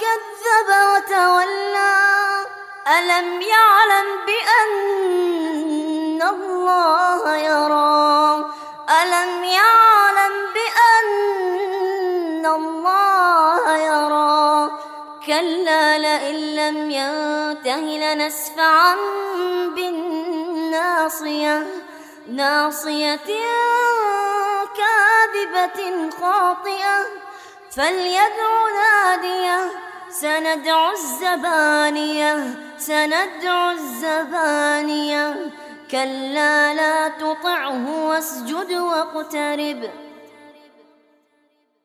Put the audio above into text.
كذب وتولى. ألم يعلم بأن الله يرى؟ ألم يعلم بأن الله يرى؟ كلا لئن لم ينته لنسفعا بالناصية. ناصية كاذبة خاطئة. فليدع ناديه سندع الزبانية سندع الزبانية. كلا لا تطعه واسجد واقترب.